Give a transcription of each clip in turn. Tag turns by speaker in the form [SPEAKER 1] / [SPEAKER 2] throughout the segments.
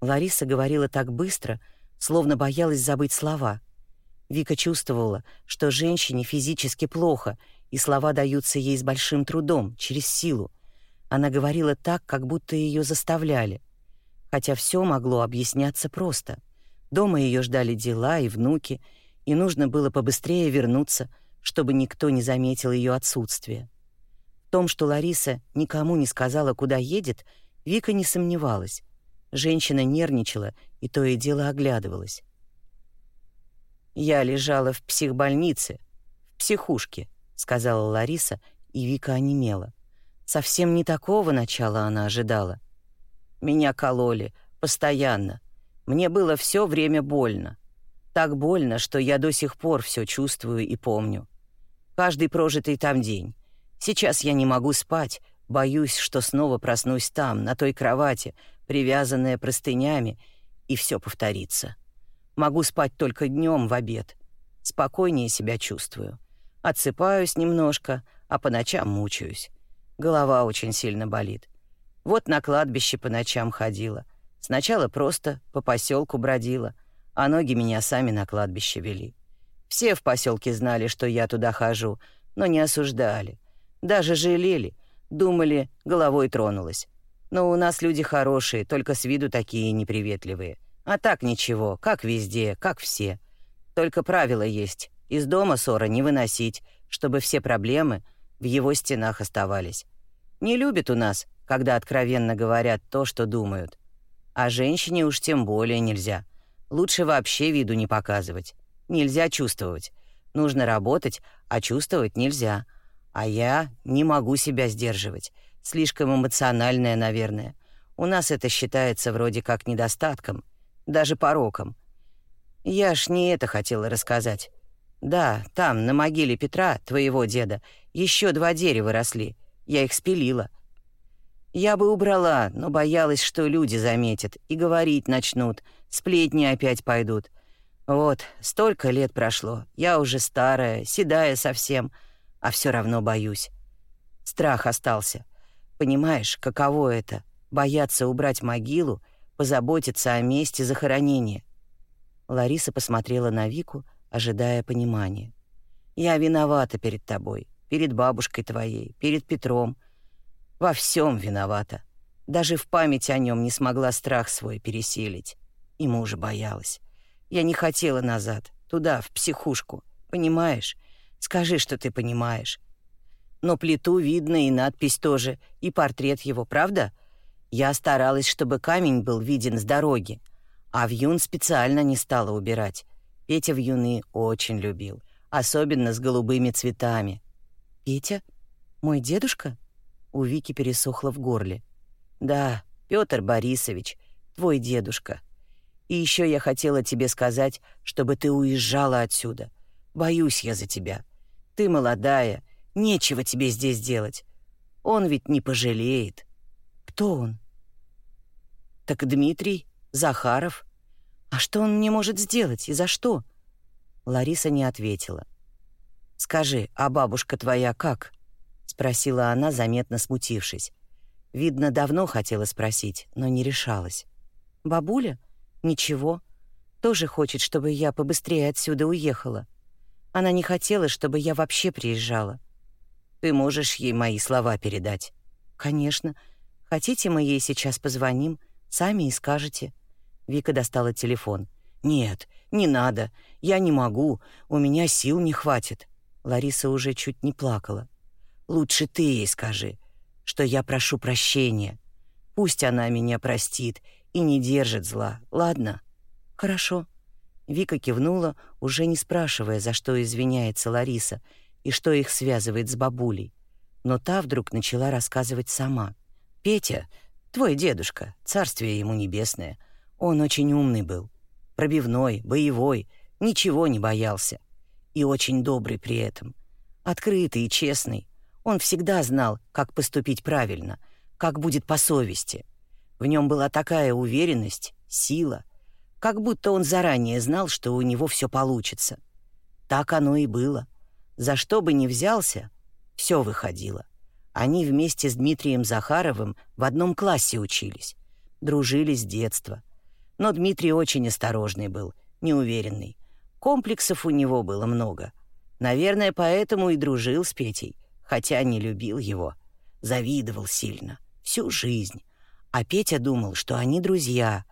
[SPEAKER 1] Лариса говорила так быстро, словно боялась забыть слова. Вика чувствовала, что женщине физически плохо, и слова даются ей с большим трудом, через силу. Она говорила так, как будто ее заставляли. Хотя все могло объясняться просто. Дома ее ждали дела и внуки, и нужно было побыстрее вернуться, чтобы никто не заметил ее отсутствие. В том, что Лариса никому не сказала, куда едет, Вика не сомневалась. Женщина нервничала и то и дело оглядывалась. «Я лежала в психбольнице, в психушке», — сказала Лариса, и Вика онемела. Совсем не такого начала она ожидала. «Меня кололи, постоянно. Мне было все время больно. Так больно, что я до сих пор все чувствую и помню. Каждый прожитый там день. Сейчас я не могу спать, боюсь, что снова проснусь там, на той кровати, привязанная простынями, и все повторится. Могу спать только днем в обед. Спокойнее себя чувствую. Отсыпаюсь немножко, а по ночам мучаюсь. Голова очень сильно болит. Вот на кладбище по ночам ходила. Сначала просто по поселку бродила, а ноги меня сами на кладбище вели. Все в поселке знали, что я туда хожу, но не осуждали. Даже жалели, думали, головой тронулась. Но у нас люди хорошие, только с виду такие неприветливые. А так ничего, как везде, как все. Только правило есть. Из дома ссора не выносить, чтобы все проблемы в его стенах оставались. Не любят у нас, когда откровенно говорят то, что думают. А женщине уж тем более нельзя. Лучше вообще виду не показывать. Нельзя чувствовать. Нужно работать, а чувствовать нельзя. А я не могу себя сдерживать. Слишком эмоциональная, наверное. У нас это считается вроде как недостатком, даже пороком. Я ж не это хотела рассказать. Да, там, на могиле Петра, твоего деда, еще два дерева росли. Я их спилила. Я бы убрала, но боялась, что люди заметят и говорить начнут, сплетни опять пойдут. Вот, столько лет прошло, я уже старая, седая совсем, а все равно боюсь. Страх остался. Понимаешь, каково это — бояться убрать могилу, позаботиться о месте захоронения. Лариса посмотрела на Вику, ожидая понимания. «Я виновата перед тобой, перед бабушкой твоей, перед Петром. Во всем виновата. Даже в память о нем не смогла страх свой пересилить. И мужа боялась. Я не хотела назад, туда, в психушку. Понимаешь? Скажи, что ты понимаешь. Но плиту видно и надпись тоже, и портрет его, правда? Я старалась, чтобы камень был виден с дороги, а вьюн специально не стала убирать. Петя вьюны очень любил, особенно с голубыми цветами. «Петя? Мой дедушка?» У Вики пересохло в горле. «Да, Петр Борисович, твой дедушка. И еще я хотела тебе сказать, чтобы ты уезжала отсюда. Боюсь я за тебя. Ты молодая, Нечего тебе здесь делать. Он ведь не пожалеет. Кто он? Так Дмитрий Захаров. А что он мне может сделать и за что? Лариса не ответила. Скажи, а бабушка твоя как? спросила она, заметно смутившись. Видно, давно хотела спросить, но не решалась. Бабуля? Ничего. Тоже хочет, чтобы я побыстрее отсюда уехала. Она не хотела, чтобы я вообще приезжала. Ты можешь ей мои слова передать?» «Конечно. Хотите, мы ей сейчас позвоним, сами и скажете». Вика достала телефон. «Нет, не надо. Я не могу. У меня сил не хватит». Лариса уже чуть не плакала. «Лучше ты ей скажи, что я прошу прощения. Пусть она меня простит и не держит зла, ладно?» «Хорошо». Вика кивнула, уже не спрашивая, за что извиняется Лариса, и что их связывает с бабулей. Но та вдруг начала рассказывать сама. «Петя, твой дедушка, царствие ему небесное, он очень умный был, пробивной, боевой, ничего не боялся. И очень добрый при этом. Открытый и честный. Он всегда знал, как поступить правильно, как будет по совести. В нем была такая уверенность, сила, как будто он заранее знал, что у него все получится. Так оно и было. За что бы ни взялся, все выходило. Они вместе с Дмитрием Захаровым в одном классе учились, дружили с детства. Но Дмитрий очень осторожный был, неуверенный. Комплексов у него было много. Наверное, поэтому и дружил с Петей, хотя не любил его. Завидовал сильно, всю жизнь. А Петя думал, что они друзья.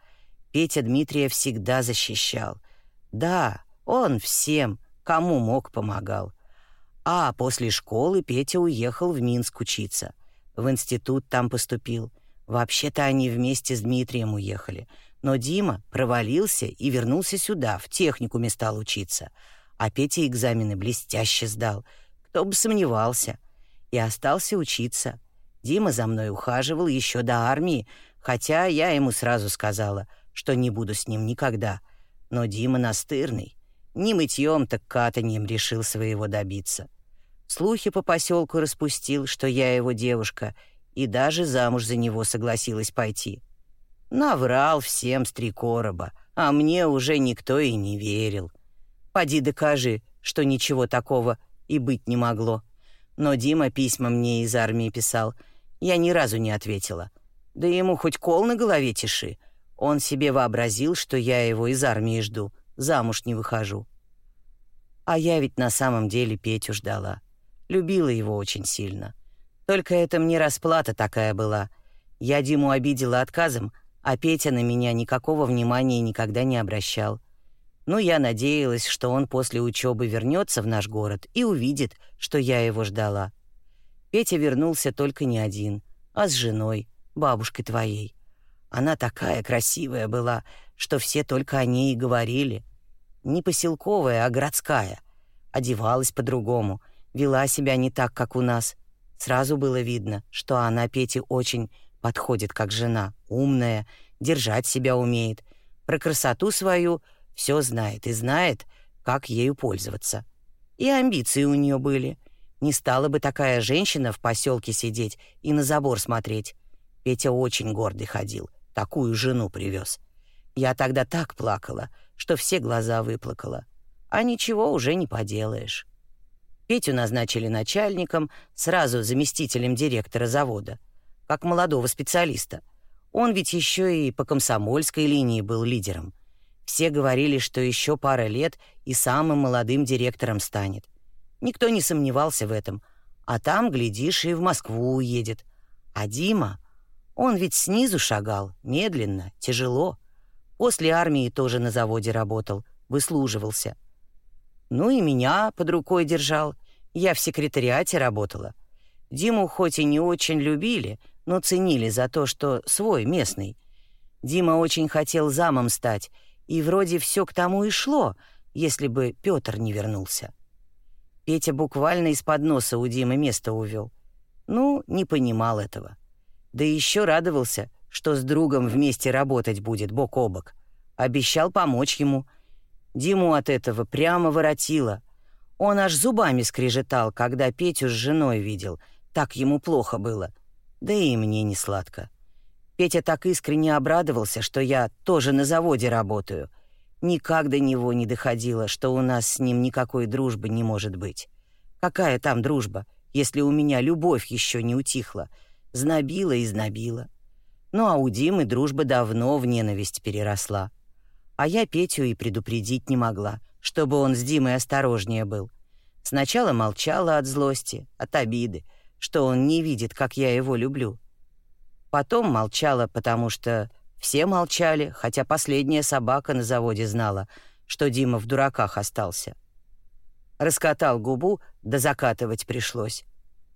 [SPEAKER 1] Петя Дмитрия всегда защищал. Да, он всем, кому мог, помогал. А после школы Петя уехал в Минск учиться. В институт там поступил. Вообще-то они вместе с Дмитрием уехали. Но Дима провалился и вернулся сюда, в техникуме стал учиться. А Петя экзамены блестяще сдал. Кто бы сомневался. И остался учиться. Дима за мной ухаживал еще до армии, хотя я ему сразу сказала, что не буду с ним никогда. Но Дима настырный. Ни мытьем, так катанием решил своего добиться. Слухи по поселку распустил, что я его девушка, и даже замуж за него согласилась пойти. Наврал всем с три короба, а мне уже никто и не верил. Поди докажи, что ничего такого и быть не могло. Но Дима письма мне из армии писал. Я ни разу не ответила. Да ему хоть кол на голове тиши. Он себе вообразил, что я его из армии жду, замуж не выхожу. А я ведь на самом деле Петю ждала. Любила его очень сильно. Только это мне расплата такая была. Я Диму обидела отказом, а Петя на меня никакого внимания никогда не обращал. Ну, я надеялась, что он после учебы вернется в наш город и увидит, что я его ждала. Петя вернулся только не один, а с женой, бабушкой твоей. Она такая красивая была, что все только о ней и говорили. Не поселковая, а городская. Одевалась по-другому — вела себя не так, как у нас. Сразу было видно, что она Пете очень подходит как жена, умная, держать себя умеет, про красоту свою все знает и знает, как ею пользоваться. И амбиции у нее были. Не стала бы такая женщина в поселке сидеть и на забор смотреть. Петя очень гордый ходил, такую жену привез. Я тогда так плакала, что все глаза выплакала. А ничего уже не поделаешь. Петю назначили начальником, сразу заместителем директора завода, как молодого специалиста. Он ведь еще и по комсомольской линии был лидером. Все говорили, что еще пара лет и самым молодым директором станет. Никто не сомневался в этом. А там, глядишь, и в Москву уедет. А Дима, он ведь снизу шагал, медленно, тяжело. После армии тоже на заводе работал, выслуживался — ну и меня под рукой держал. Я в секретариате работала. Диму хоть и не очень любили, но ценили за то, что свой, местный. Дима очень хотел замом стать, и вроде все к тому и шло, если бы Петр не вернулся. Петя буквально из-под носа у Димы место увел. Ну, не понимал этого. Да еще радовался, что с другом вместе работать будет бок о бок. Обещал помочь ему — Диму от этого прямо воротило. Он аж зубами скрежетал, когда Петю с женой видел. Так ему плохо было. Да и мне не сладко. Петя так искренне обрадовался, что я тоже на заводе работаю. Никак до него не доходило, что у нас с ним никакой дружбы не может быть. Какая там дружба, если у меня любовь еще не утихла? Знобила и знобила. Ну а у Димы дружба давно в ненависть переросла. А я Петю и предупредить не могла, чтобы он с Димой осторожнее был. Сначала молчала от злости, от обиды, что он не видит, как я его люблю. Потом молчала, потому что все молчали, хотя последняя собака на заводе знала, что Дима в дураках остался. Раскатал губу, да закатывать пришлось.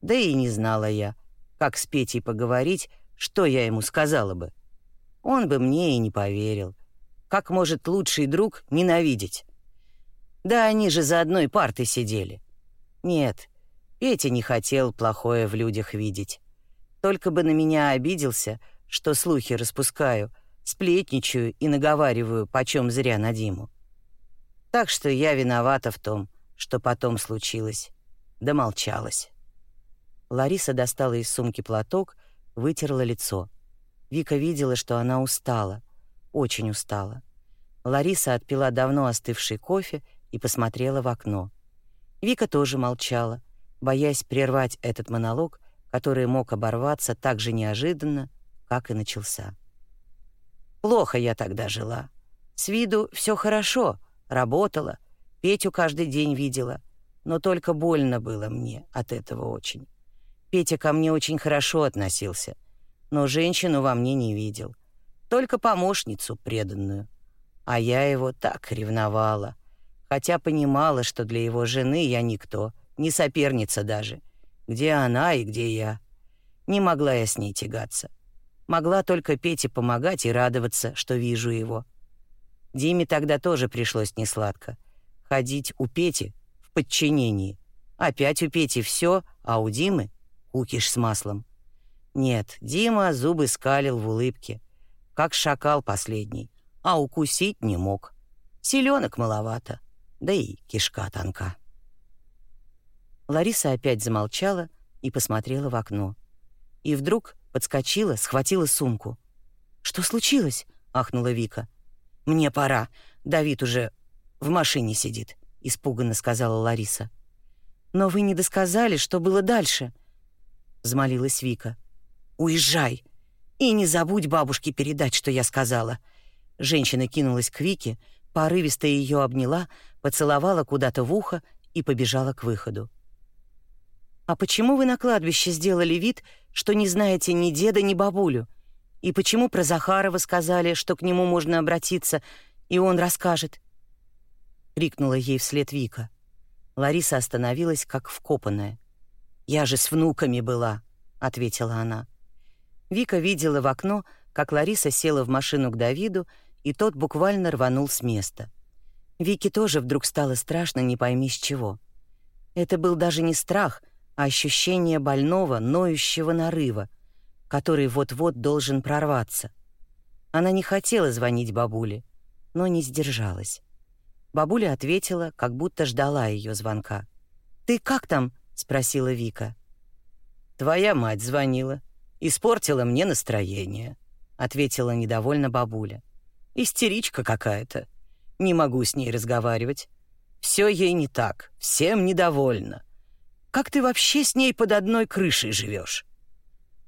[SPEAKER 1] Да и не знала я, как с Петей поговорить, что я ему сказала бы. Он бы мне и не поверил. Как может лучший друг ненавидеть? Да они же за одной партой сидели. Нет, Петя не хотел плохое в людях видеть. Только бы на меня обиделся, что слухи распускаю, сплетничаю и наговариваю почем зря на Диму. Так что я виновата в том, что потом случилось. Да молчалась. Лариса достала из сумки платок, вытерла лицо. Вика видела, что она устала — очень устала. Лариса отпила давно остывший кофе и посмотрела в окно. Вика тоже молчала, боясь прервать этот монолог, который мог оборваться так же неожиданно, как и начался. Плохо я тогда жила. С виду все хорошо, работала, Петю каждый день видела, но только больно было мне от этого очень. Петя ко мне очень хорошо относился, но женщину во мне не видел, только помощницу преданную. А я его так ревновала, хотя понимала, что для его жены я никто, не соперница даже. Где она и где я? Не могла я с ней тягаться. Могла только Пете помогать и радоваться, что вижу его. Диме тогда тоже пришлось несладко. Ходить у Пети в подчинении. Опять у Пети все, а у Димы — кукиш с маслом. Нет, Дима зубы скалил в улыбке, как шакал последний, а укусить не мог. Селенок маловато, да и кишка тонка. Лариса опять замолчала и посмотрела в окно. И вдруг подскочила, схватила сумку. «Что случилось?» — ахнула Вика. «Мне пора. Давид уже в машине сидит», — испуганно сказала Лариса. «Но вы не досказали, что было дальше», — взмолилась Вика. «Уезжай и не забудь бабушке передать, что я сказала». Женщина кинулась к Вике, порывисто ее обняла, поцеловала куда-то в ухо и побежала к выходу. «А почему вы на кладбище сделали вид, что не знаете ни деда, ни бабулю? И почему про Захарова сказали, что к нему можно обратиться, и он расскажет?» — крикнула ей вслед Вика. Лариса остановилась, как вкопанная. «Я же с внуками была», — ответила она. Вика видела в окно, как Лариса села в машину к Давиду, и тот буквально рванул с места. Вике тоже вдруг стало страшно не пойми с чего. Это был даже не страх, а ощущение больного, ноющего нарыва, который вот-вот должен прорваться. Она не хотела звонить бабуле, но не сдержалась. Бабуля ответила, как будто ждала ее звонка. «Ты как там?» — спросила Вика. «Твоя мать звонила. Испортила мне настроение», — ответила недовольно бабуля. «Истеричка какая-то. Не могу с ней разговаривать. Все ей не так, всем недовольна. Как ты вообще с ней под одной крышей живешь?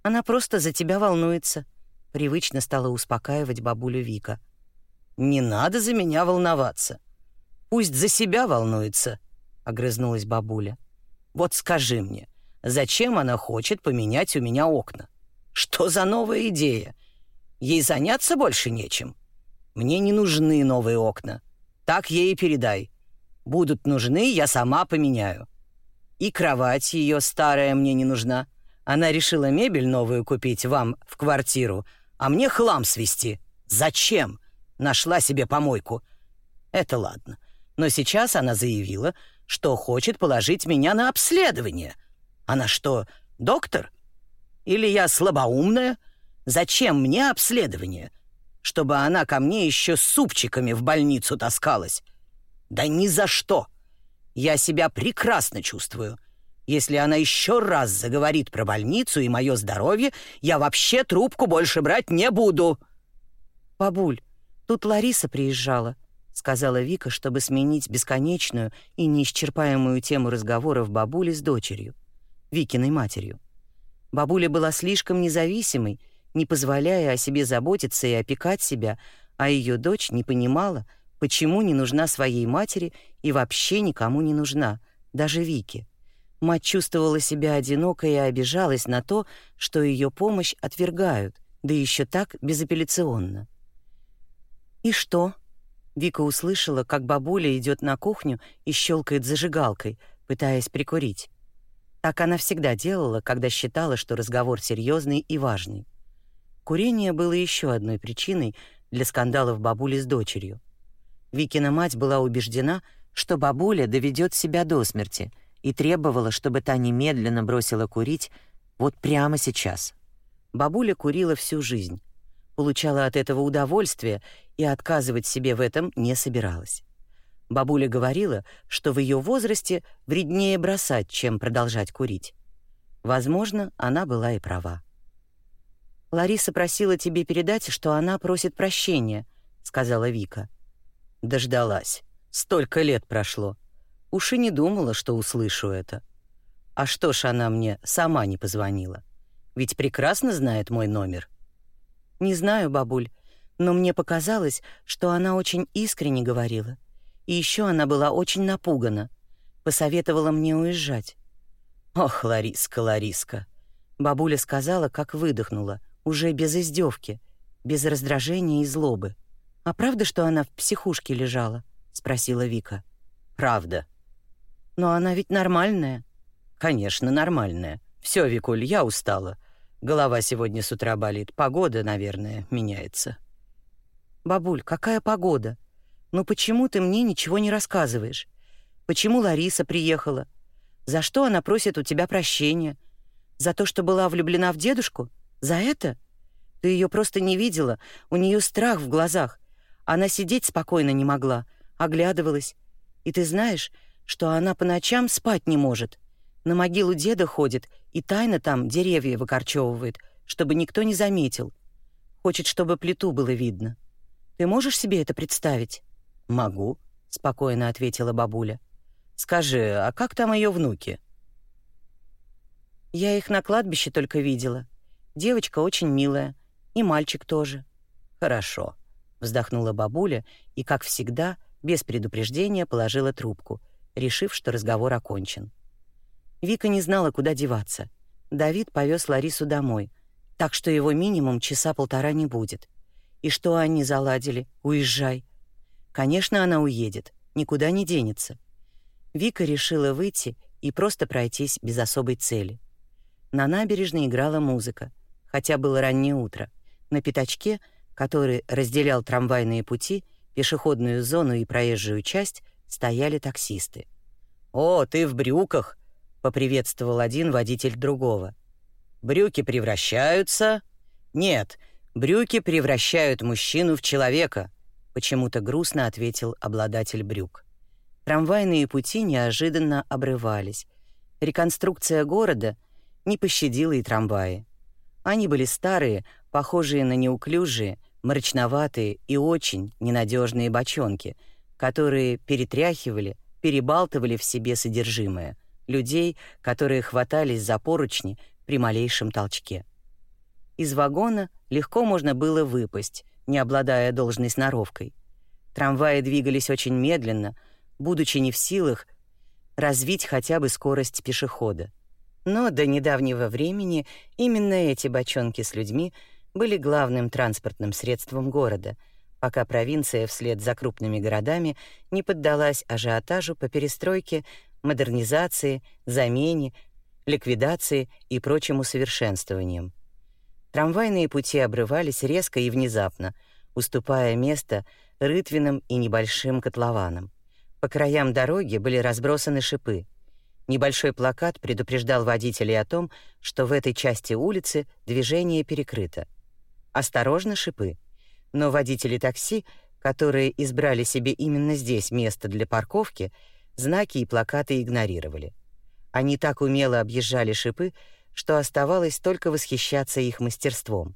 [SPEAKER 1] Она просто за тебя волнуется, привычно стала успокаивать бабулю Вика. Не надо за меня волноваться. Пусть за себя волнуется, огрызнулась бабуля. Вот скажи мне, зачем она хочет поменять у меня окна? Что за новая идея? Ей заняться больше нечем. Мне не нужны новые окна. Так ей и передай. Будут нужны, я сама поменяю. И кровать ее старая мне не нужна. Она решила мебель новую купить вам в квартиру, а мне хлам свести. Зачем? Нашла себе помойку. Это ладно. Но сейчас она заявила, что хочет положить меня на обследование. Она что, доктор? Или я слабоумная? Зачем мне обследование? Чтобы она ко мне еще с супчиками в больницу таскалась. Да ни за что. Я себя прекрасно чувствую. Если она еще раз заговорит про больницу и мое здоровье, я вообще трубку больше брать не буду. Бабуль, тут Лариса приезжала, сказала Вика, чтобы сменить бесконечную и неисчерпаемую тему разговоров бабули с дочерью, Викиной матерью. Бабуля была слишком независимой, не позволяя о себе заботиться и опекать себя, а ее дочь не понимала, почему не нужна своей матери и вообще никому не нужна, даже Вике. Мать чувствовала себя одинокой и обижалась на то, что ее помощь отвергают, да еще так безапелляционно. «И что?» Вика услышала, как бабуля идет на кухню и щелкает зажигалкой, пытаясь прикурить. Так она всегда делала, когда считала, что разговор серьезный и важный. Курение было еще одной причиной для скандалов бабули с дочерью. Викина мать была убеждена, что бабуля доведет себя до смерти и требовала, чтобы та немедленно бросила курить вот прямо сейчас. Бабуля курила всю жизнь, получала от этого удовольствие и отказывать себе в этом не собиралась. Бабуля говорила, что в ее возрасте вреднее бросать, чем продолжать курить. Возможно, она была и права. Лариса просила тебе передать, что она просит прощения, сказала Вика. Дождалась. Столько лет прошло. Уж не думала, что услышу это. А что ж она мне сама не позвонила? Ведь прекрасно знает мой номер. Не знаю, бабуль. Но мне показалось, что она очень искренне говорила. И еще она была очень напугана. Посоветовала мне уезжать. «Ох, Лариска, Лариска!» Бабуля сказала, как выдохнула, уже без издевки, без раздражения и злобы. «А правда, что она в психушке лежала?» — спросила Вика. «Правда». «Но она ведь нормальная». «Конечно, нормальная. Все, Викуль, я устала. Голова сегодня с утра болит. Погода, наверное, меняется». «Бабуль, какая погода? Ну почему ты мне ничего не рассказываешь? Почему Лариса приехала? За что она просит у тебя прощения? За то, что была влюблена в дедушку? За это? Ты ее просто не видела, у нее страх в глазах. Она сидеть спокойно не могла, оглядывалась. И ты знаешь, что она по ночам спать не может. На могилу деда ходит и тайно там деревья выкорчевывает, чтобы никто не заметил. Хочет, чтобы плиту было видно. Ты можешь себе это представить? Могу, спокойно ответила бабуля. Скажи, а как там ее внуки? Я их на кладбище только видела. Девочка очень милая, и мальчик тоже. Хорошо, вздохнула бабуля и, как всегда, без предупреждения положила трубку, решив, что разговор окончен. Вика не знала, куда деваться. Давид повез Ларису домой, так что его минимум часа полтора не будет. И что они заладили? Уезжай. Конечно, она уедет, никуда не денется. Вика решила выйти и просто пройтись без особой цели. На набережной играла музыка, хотя было раннее утро. На пятачке, который разделял трамвайные пути, пешеходную зону и проезжую часть, стояли таксисты. «О, ты в брюках!» — поприветствовал один водитель другого. «Брюки превращаются...» «Нет, Брюки превращают мужчину в человека, почему-то грустно ответил обладатель брюк. Трамвайные пути неожиданно обрывались. Реконструкция города не пощадила и трамваи. Они были старые, похожие на неуклюжие, мрачноватые и очень ненадежные бочонки, которые перетряхивали, перебалтывали в себе содержимое людей, которые хватались за поручни при малейшем толчке. Из вагона легко можно было выпасть, не обладая должной сноровкой. Трамваи двигались очень медленно, будучи не в силах развить хотя бы скорость пешехода. Но до недавнего времени именно эти бочонки с людьми были главным транспортным средством города, пока провинция вслед за крупными городами не поддалась ажиотажу по перестройке, модернизации, замене, ликвидации и прочим усовершенствованиям. Трамвайные пути обрывались резко и внезапно, уступая место рытвинам и небольшим котлованам. По краям дороги были разбросаны шипы. Небольшой плакат предупреждал водителей о том, что в этой части улицы движение перекрыто. Осторожно, шипы. Но водители такси, которые избрали себе именно здесь место для парковки, знаки и плакаты игнорировали. Они так умело объезжали шипы, что оставалось только восхищаться их мастерством.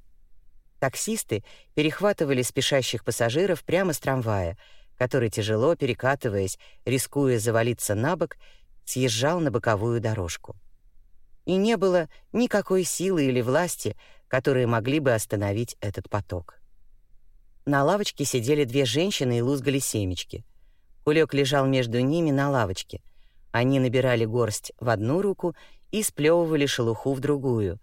[SPEAKER 1] Таксисты перехватывали спешащих пассажиров прямо с трамвая, который, тяжело перекатываясь, рискуя завалиться на бок, съезжал на боковую дорожку. И не было никакой силы или власти, которые могли бы остановить этот поток. На лавочке сидели две женщины и лузгали семечки. Кулек лежал между ними на лавочке. Они набирали горсть в одну руку и сплевывали шелуху в другую,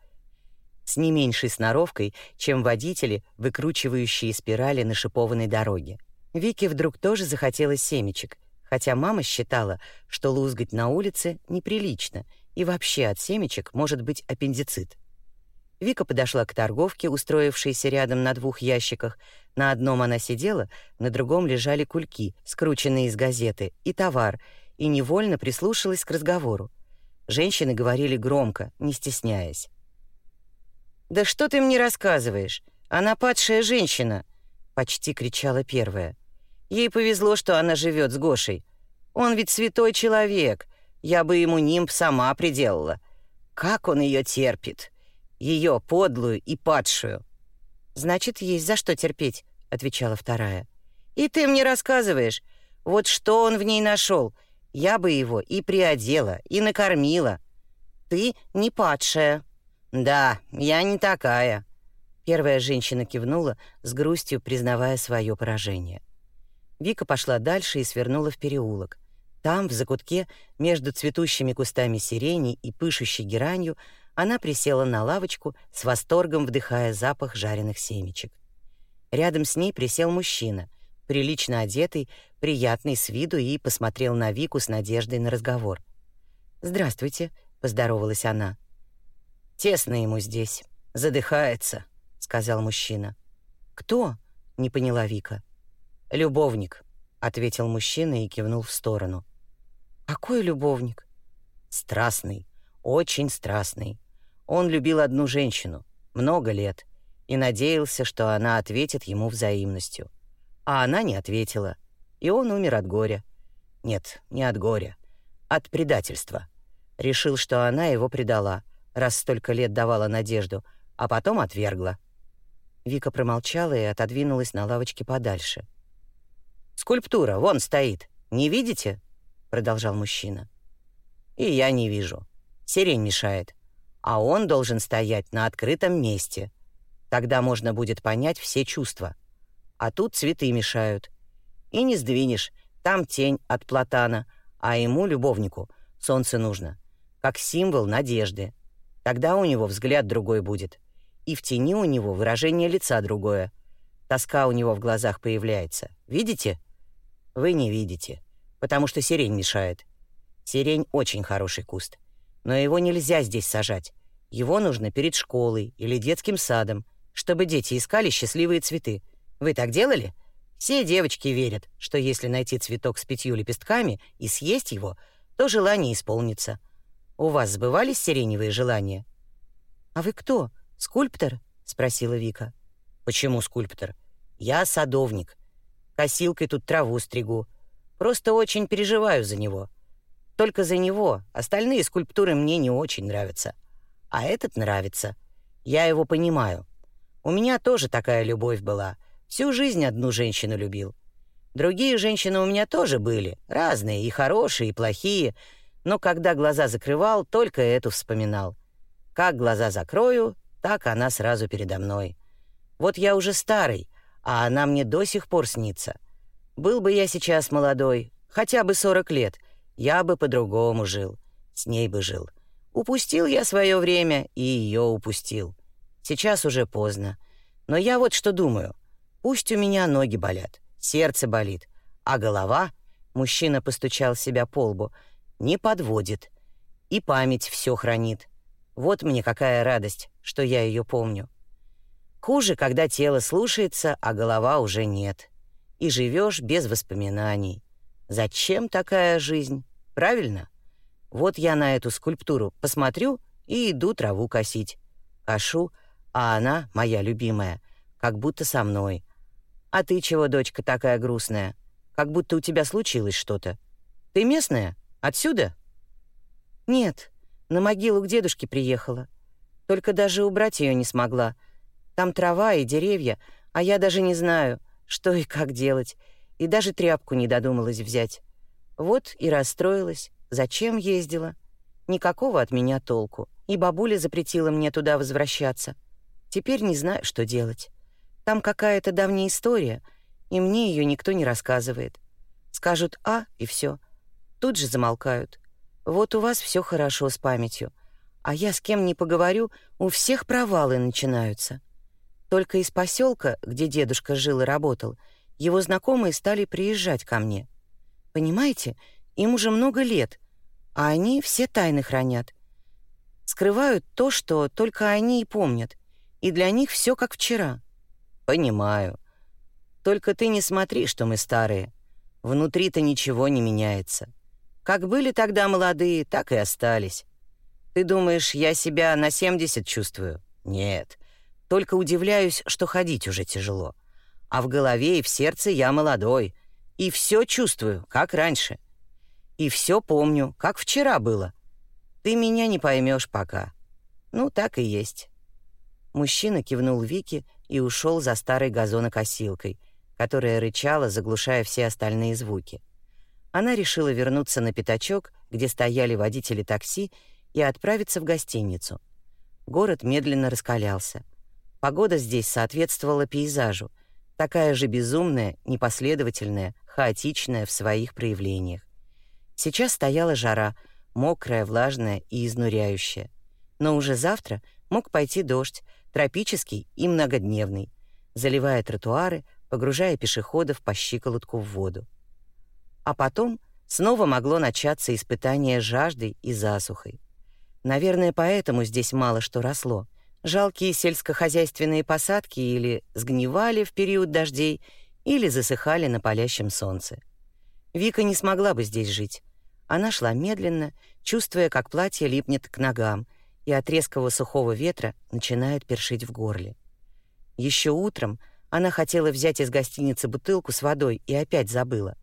[SPEAKER 1] с не меньшей сноровкой, чем водители, выкручивающие спирали на шипованной дороге. Вике вдруг тоже захотелось семечек, хотя мама считала, что лузгать на улице неприлично, и вообще от семечек может быть аппендицит. Вика подошла к торговке, устроившейся рядом на двух ящиках. На одном она сидела, на другом лежали кульки, скрученные из газеты, и товар, и невольно прислушалась к разговору. Женщины говорили громко, не стесняясь. «Да что ты мне рассказываешь? Она падшая женщина!» — почти кричала первая. «Ей повезло, что она живет с Гошей. Он ведь святой человек. Я бы ему нимб сама приделала. Как он ее терпит? Ее подлую и падшую!» «Значит, есть за что терпеть», — отвечала вторая. «И ты мне рассказываешь, вот что он в ней нашел, я бы его и приодела, и накормила. Ты не падшая. Да, я не такая. Первая женщина кивнула, с грустью признавая свое поражение. Вика пошла дальше и свернула в переулок. Там, в закутке, между цветущими кустами сирени и пышущей геранью, она присела на лавочку, с восторгом вдыхая запах жареных семечек. Рядом с ней присел мужчина, прилично одетый, приятный с виду и посмотрел на Вику с надеждой на разговор. «Здравствуйте», — поздоровалась она. «Тесно ему здесь, задыхается», — сказал мужчина. «Кто?» — не поняла Вика. «Любовник», — ответил мужчина и кивнул в сторону. «Какой любовник?» «Страстный, очень страстный. Он любил одну женщину, много лет, и надеялся, что она ответит ему взаимностью. А она не ответила, и он умер от горя. Нет, не от горя, от предательства. Решил, что она его предала, раз столько лет давала надежду, а потом отвергла. Вика промолчала и отодвинулась на лавочке подальше. «Скульптура, вон стоит. Не видите?» — продолжал мужчина. «И я не вижу. Сирень мешает. А он должен стоять на открытом месте. Тогда можно будет понять все чувства. А тут цветы мешают. И не сдвинешь, там тень от платана, а ему, любовнику, солнце нужно. Как символ надежды. Тогда у него взгляд другой будет. И в тени у него выражение лица другое. Тоска у него в глазах появляется. Видите? Вы не видите, потому что сирень мешает. Сирень очень хороший куст. Но его нельзя здесь сажать. Его нужно перед школой или детским садом, чтобы дети искали счастливые цветы. Вы так делали? Все девочки верят, что если найти цветок с пятью лепестками и съесть его, то желание исполнится. У вас сбывались сиреневые желания? А вы кто? Скульптор? спросила Вика. Почему скульптор? Я садовник. Косилкой тут траву стригу. Просто очень переживаю за него. Только за него. Остальные скульптуры мне не очень нравятся. А этот нравится. Я его понимаю. У меня тоже такая любовь была. Всю жизнь одну женщину любил. Другие женщины у меня тоже были, разные, и хорошие, и плохие, но когда глаза закрывал, только эту вспоминал. Как глаза закрою, так она сразу передо мной. Вот я уже старый, а она мне до сих пор снится. Был бы я сейчас молодой, хотя бы 40 лет, я бы по-другому жил, с ней бы жил. Упустил я свое время и ее упустил. Сейчас уже поздно. Но я вот что думаю. Пусть у меня ноги болят, сердце болит, а голова, мужчина постучал себя по лбу, не подводит. И память все хранит. Вот мне какая радость, что я ее помню. Хуже, когда тело слушается, а голова уже нет. И живешь без воспоминаний. Зачем такая жизнь? Правильно? Вот я на эту скульптуру посмотрю и иду траву косить. Кошу — а она, моя любимая, как будто со мной. А ты чего, дочка, такая грустная? Как будто у тебя случилось что-то. Ты местная? Отсюда? Нет, на могилу к дедушке приехала. Только даже убрать ее не смогла. Там трава и деревья, а я даже не знаю, что и как делать, и даже тряпку не додумалась взять. Вот и расстроилась. Зачем ездила? Никакого от меня толку. И бабуля запретила мне туда возвращаться. Теперь не знаю, что делать. Там какая-то давняя история, и мне ее никто не рассказывает. Скажут «а» и все. Тут же замолкают. Вот у вас все хорошо с памятью, а я с кем не поговорю, у всех провалы начинаются. Только из поселка, где дедушка жил и работал, его знакомые стали приезжать ко мне. Понимаете, им уже много лет, а они все тайны хранят. Скрывают то, что только они и помнят — и для них все как вчера. Понимаю. Только ты не смотри, что мы старые. Внутри-то ничего не меняется. Как были тогда молодые, так и остались. Ты думаешь, я себя на 70 чувствую? Нет. Только удивляюсь, что ходить уже тяжело. А в голове и в сердце я молодой. И все чувствую, как раньше. И все помню, как вчера было. Ты меня не поймешь пока. Ну, так и есть. Мужчина кивнул Вике и ушел за старой газонокосилкой, которая рычала, заглушая все остальные звуки. Она решила вернуться на пятачок, где стояли водители такси, и отправиться в гостиницу. Город медленно раскалялся. Погода здесь соответствовала пейзажу, такая же безумная, непоследовательная, хаотичная в своих проявлениях. Сейчас стояла жара, мокрая, влажная и изнуряющая. Но уже завтра мог пойти дождь, тропический и многодневный, заливая тротуары, погружая пешеходов по щиколотку в воду. А потом снова могло начаться испытание жаждой и засухой. Наверное, поэтому здесь мало что росло. Жалкие сельскохозяйственные посадки или сгнивали в период дождей, или засыхали на палящем солнце. Вика не смогла бы здесь жить. Она шла медленно, чувствуя, как платье липнет к ногам, и от резкого сухого ветра начинает першить в горле. Еще утром она хотела взять из гостиницы бутылку с водой и опять забыла.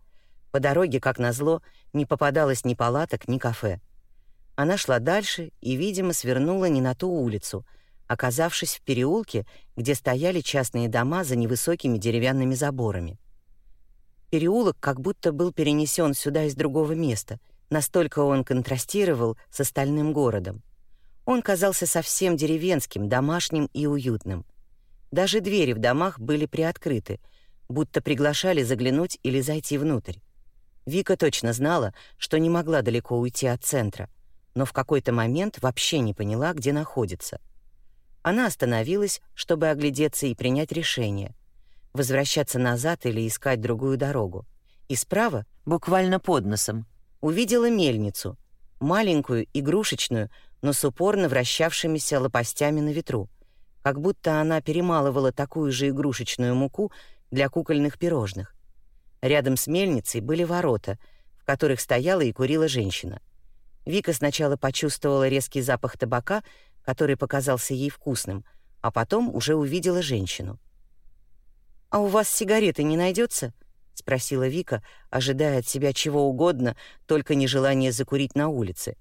[SPEAKER 1] По дороге, как назло, не попадалось ни палаток, ни кафе. Она шла дальше и, видимо, свернула не на ту улицу, оказавшись в переулке, где стояли частные дома за невысокими деревянными заборами. Переулок как будто был перенесен сюда из другого места, настолько он контрастировал с остальным городом. Он казался совсем деревенским, домашним и уютным. Даже двери в домах были приоткрыты, будто приглашали заглянуть или зайти внутрь. Вика точно знала, что не могла далеко уйти от центра, но в какой-то момент вообще не поняла, где находится. Она остановилась, чтобы оглядеться и принять решение — возвращаться назад или искать другую дорогу. И справа, буквально под носом, увидела мельницу, маленькую, игрушечную, но с упорно вращавшимися лопастями на ветру, как будто она перемалывала такую же игрушечную муку для кукольных пирожных. Рядом с мельницей были ворота, в которых стояла и курила женщина. Вика сначала почувствовала резкий запах табака, который показался ей вкусным, а потом уже увидела женщину. «А у вас сигареты не найдется? спросила Вика, ожидая от себя чего угодно, только не желание закурить на улице.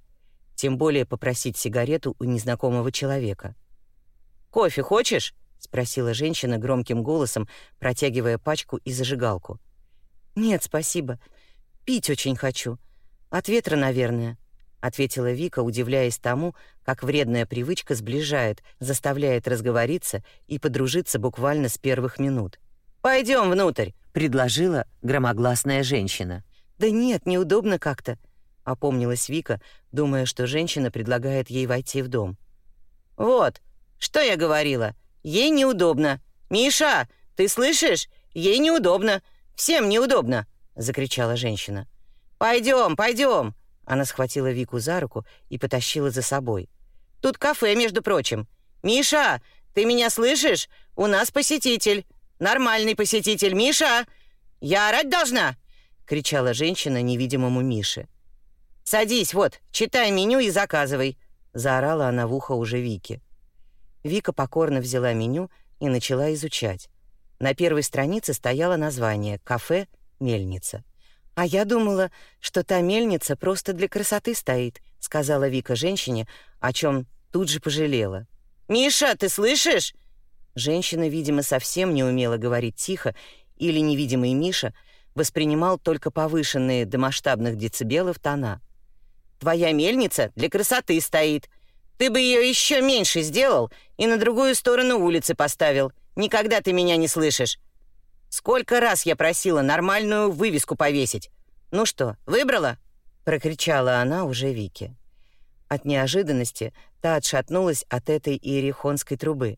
[SPEAKER 1] Тем более попросить сигарету у незнакомого человека. «Кофе хочешь?» — спросила женщина громким голосом, протягивая пачку и зажигалку. «Нет, спасибо. Пить очень хочу. От ветра, наверное», — ответила Вика, удивляясь тому, как вредная привычка сближает, заставляет разговориться и подружиться буквально с первых минут. «Пойдем внутрь», — предложила громогласная женщина. «Да нет, неудобно как-то», — опомнилась Вика, думая, что женщина предлагает ей войти в дом. «Вот, что я говорила. Ей неудобно. Миша, ты слышишь? Ей неудобно. Всем неудобно!» — закричала женщина. «Пойдем, пойдем!» Она схватила Вику за руку и потащила за собой. «Тут кафе, между прочим. Миша, ты меня слышишь? У нас посетитель. Нормальный посетитель. Миша! Я орать должна!» — кричала женщина невидимому Мише. «Садись, вот, читай меню и заказывай!» — заорала она в ухо уже Вике. Вика покорно взяла меню и начала изучать. На первой странице стояло название «Кафе Мельница». «А я думала, что та мельница просто для красоты стоит», — сказала Вика женщине, о чем тут же пожалела. «Миша, ты слышишь?» Женщина, видимо, совсем не умела говорить тихо, или невидимый Миша воспринимал только повышенные до масштабных децибелов тона. «Твоя мельница для красоты стоит. Ты бы ее еще меньше сделал и на другую сторону улицы поставил. Никогда ты меня не слышишь. Сколько раз я просила нормальную вывеску повесить. Ну что, выбрала? прокричала она уже Вике. От неожиданности та отшатнулась от этой иерихонской трубы.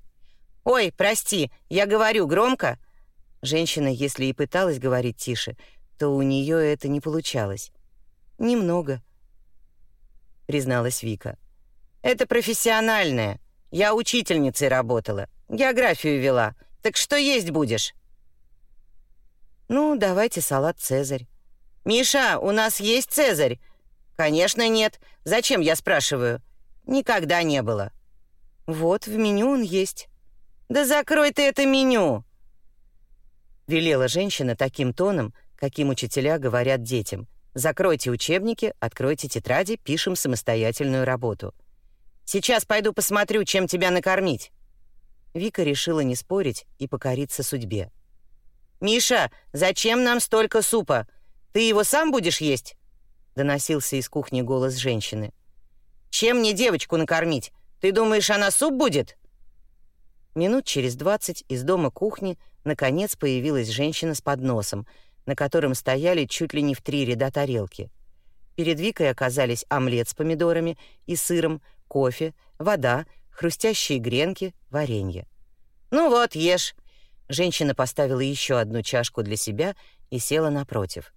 [SPEAKER 1] Ой, прости, я говорю громко. Женщина, если и пыталась говорить тише, то у нее это не получалось. Немного, призналась Вика. Это профессиональное. Я учительницей работала. Географию вела. Так что есть будешь? Ну, давайте салат Цезарь. Миша, у нас есть Цезарь? Конечно, нет. Зачем я спрашиваю? Никогда не было. Вот в меню он есть. Да закрой ты это меню. Велела женщина таким тоном, каким учителя говорят детям. Закройте учебники, откройте тетради, пишем самостоятельную работу. Сейчас пойду посмотрю, чем тебя накормить. Вика решила не спорить и покориться судьбе. «Миша, зачем нам столько супа? Ты его сам будешь есть?» — доносился из кухни голос женщины. «Чем мне девочку накормить? Ты думаешь, она суп будет?» Минут через двадцать из дома кухни наконец появилась женщина с подносом, на котором стояли чуть ли не в три ряда тарелки. Перед Викой оказались омлет с помидорами и сыром, кофе, вода, хрустящие гренки, варенье. «Ну вот, ешь!» Женщина поставила еще одну чашку для себя и села напротив.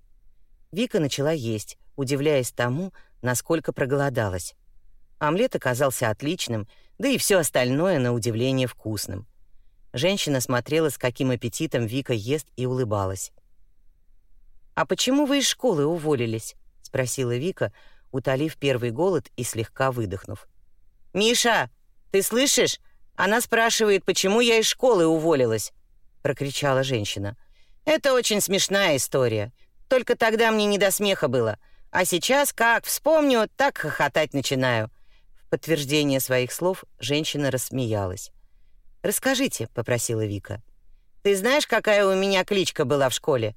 [SPEAKER 1] Вика начала есть, удивляясь тому, насколько проголодалась. Омлет оказался отличным, да и все остальное, на удивление, вкусным. Женщина смотрела, с каким аппетитом Вика ест, и улыбалась. «А почему вы из школы уволились?» — спросила Вика, утолив первый голод и слегка выдохнув. «Миша, ты слышишь? Она спрашивает, почему я из школы уволилась», — прокричала женщина. «Это очень смешная история. Только тогда мне не до смеха было. А сейчас, как вспомню, так хохотать начинаю». В подтверждение своих слов женщина рассмеялась. «Расскажите», — попросила Вика. «Ты знаешь, какая у меня кличка была в школе?»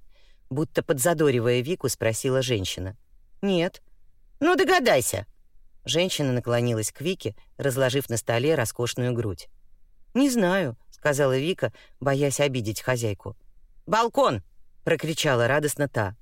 [SPEAKER 1] Будто подзадоривая Вику, спросила женщина. «Нет». «Ну, догадайся». Женщина наклонилась к Вике, разложив на столе роскошную грудь. «Не знаю», — сказала Вика, боясь обидеть хозяйку. «Балкон!» — прокричала радостно та.